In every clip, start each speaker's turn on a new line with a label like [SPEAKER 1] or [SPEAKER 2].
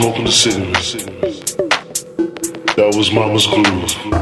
[SPEAKER 1] Smoking the cigarettes. That was mama's groove.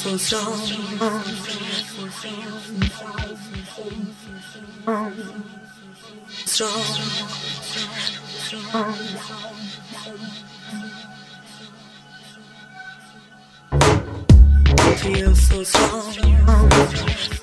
[SPEAKER 2] so strong. Strong. strong. Feel so strong.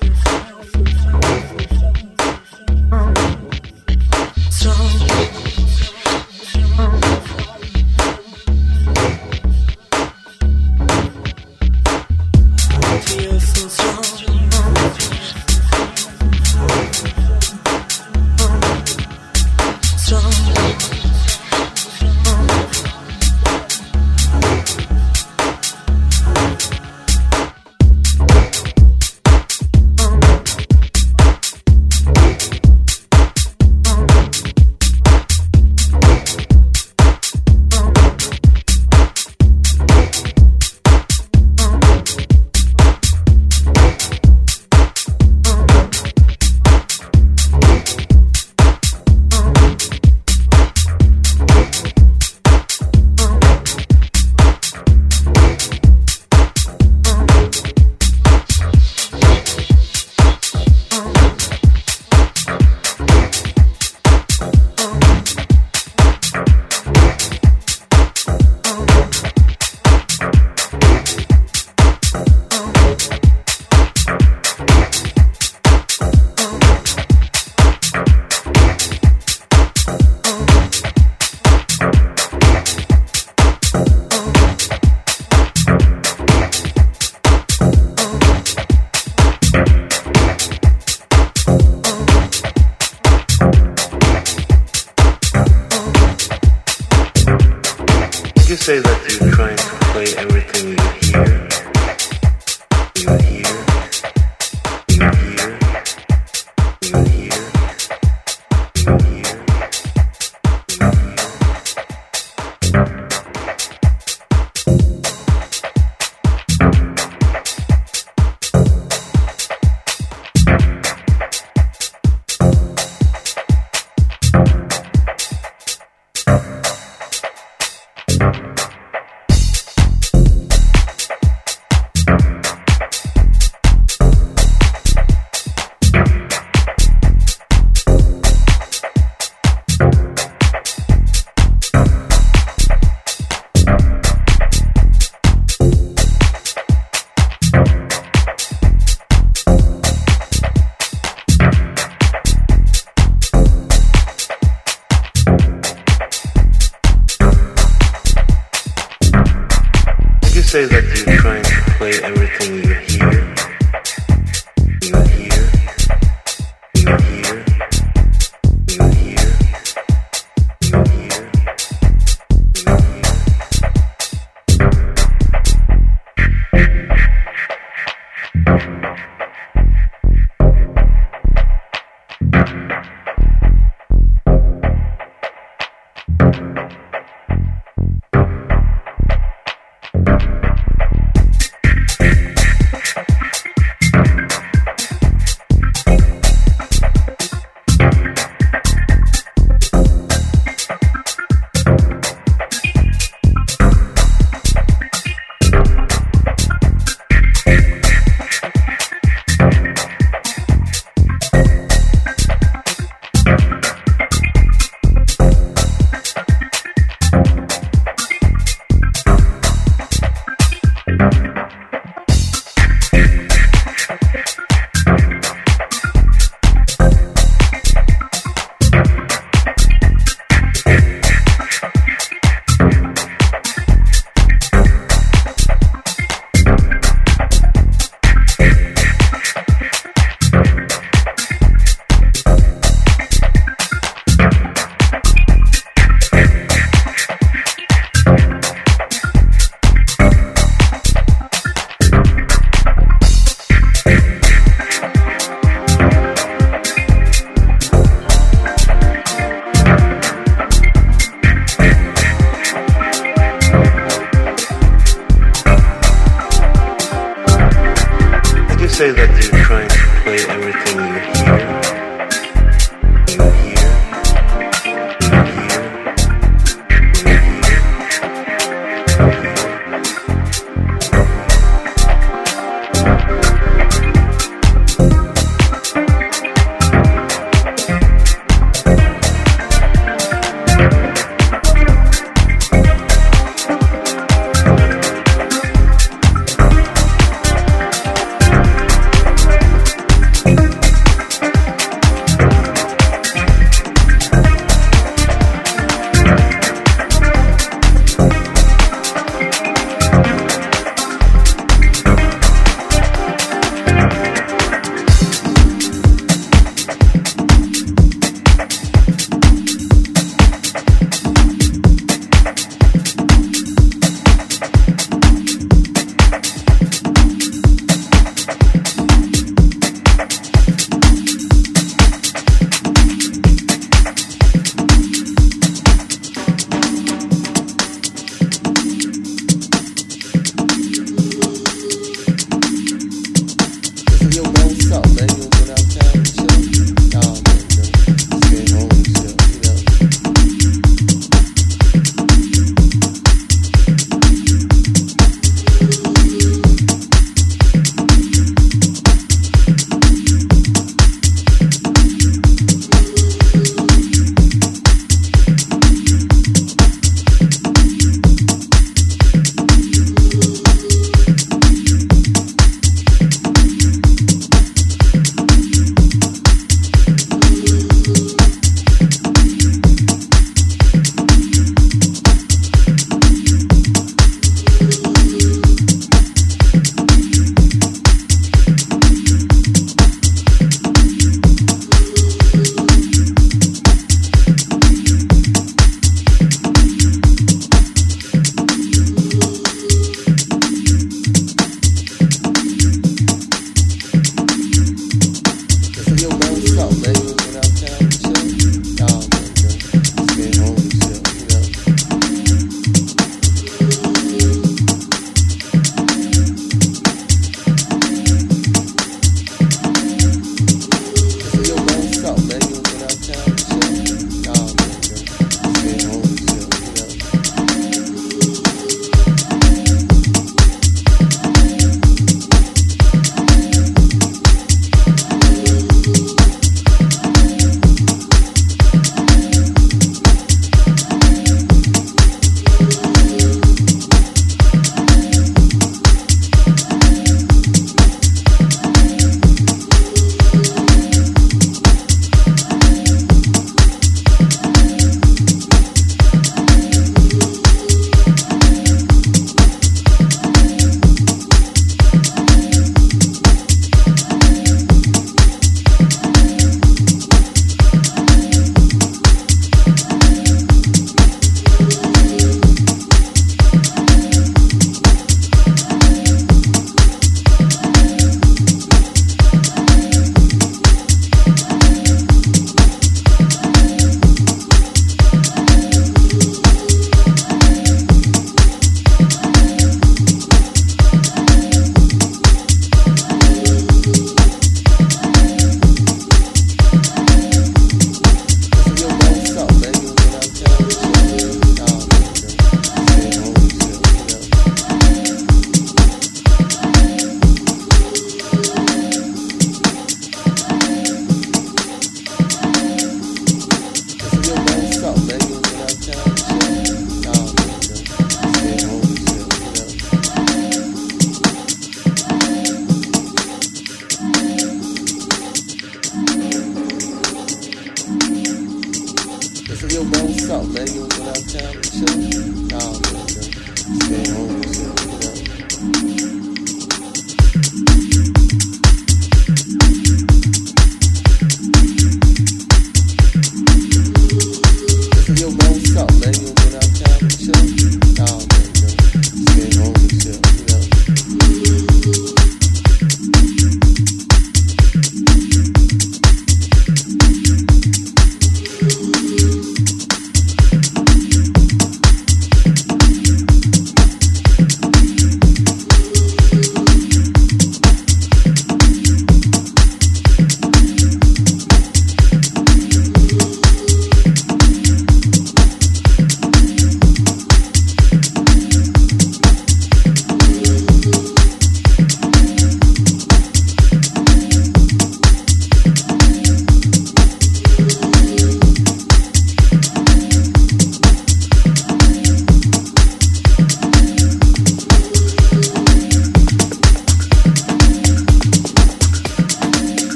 [SPEAKER 3] say that you're trying to play everything you hear.